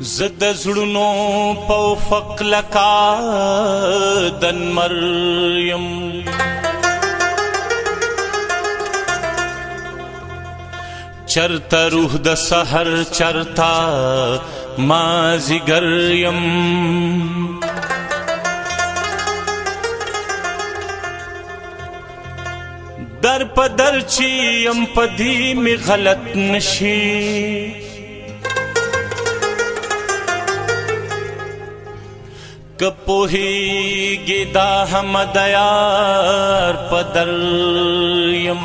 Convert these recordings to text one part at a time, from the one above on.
زد زړونو په فقلکا دن مریم چرتا روح د سحر چرتا مازیګر یم در په در چی يم پدی می غلط نشي कपुही गिदा हमदयार पदर्यम्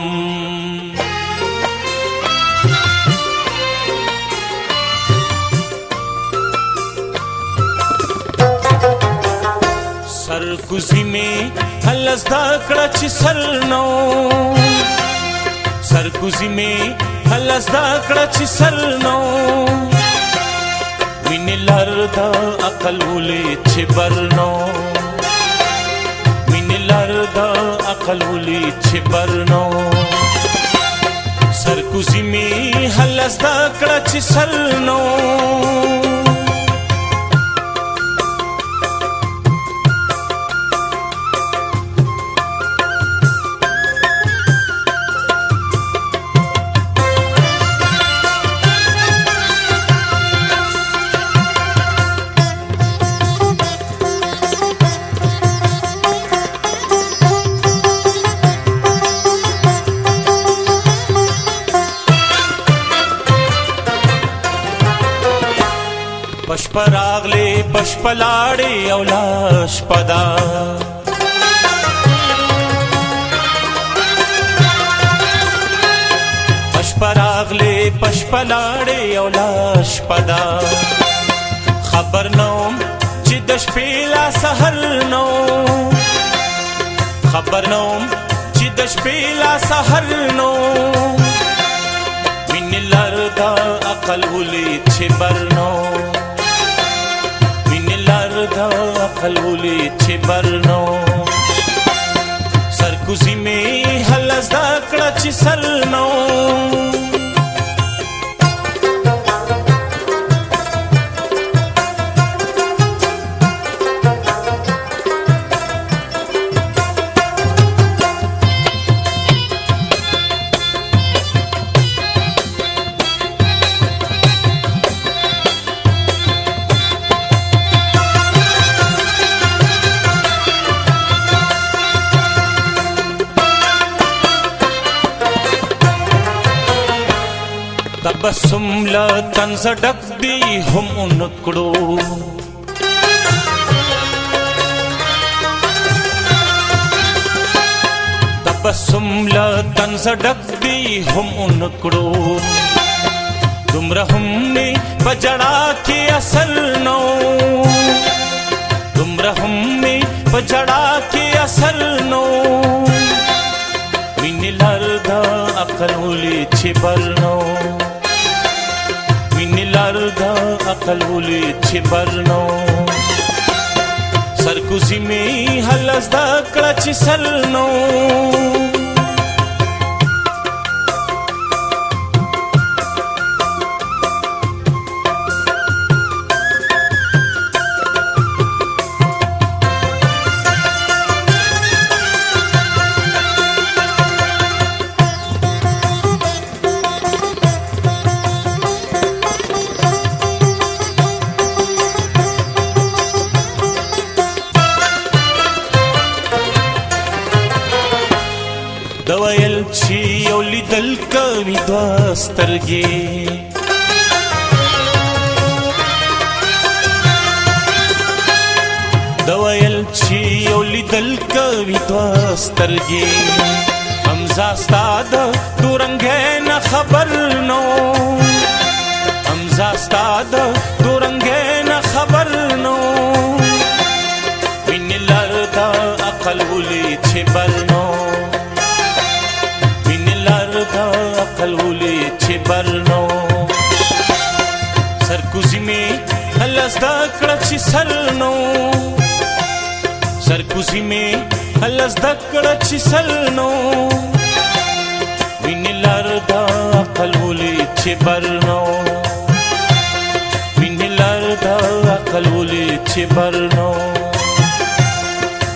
सरकुजी में हलसदा कड़च सरनो सरकुजी में हलसदा कड़च सरनो ویني لردا عقل ولې چې برنو ویني لردا عقل ولې چې برنو سرکوزی می هلستا کړه چې سرنو پشپراغلی پشپلاړی او لاش پدا پشپراغلی پشپلاړی او لاش پدا خبر نو چې د شپې لا سحر نو خبر نو چې د شپې لا سحر نو وینلر دا عقل ولې چې برنو خلولی چه برنو سرکوزی می حل از دکڑا چه سرنو تبسم له طنز ډک دی هم نکړو تبسم له طنز ډک دی هم نکړو دومره هم نه پجړا کې اصل نو دومره هم نه پجړا کې اصل نو وینلار دا عقل ولې چې بل نو عقل ولید چې برنو سرکوزی می حل زده کړه چې سل نو دویل چې یو لیدل کوي دوا سترګې دویل چې یو لیدل کوي دوا سترګې حمزه ستاد دورنګې نه خبر نو حمزه ستاد دورنګې نه خبر نو کلولی چه برنو سرکوزی می الازده کڑا چه سرنو سرکوزی می الازده کڑا چه سرنو وینی لارده کلولی چه برنو وینی لارده کلولی چه برنو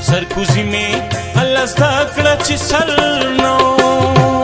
سرکوزی می الازده کڑا چه سرنو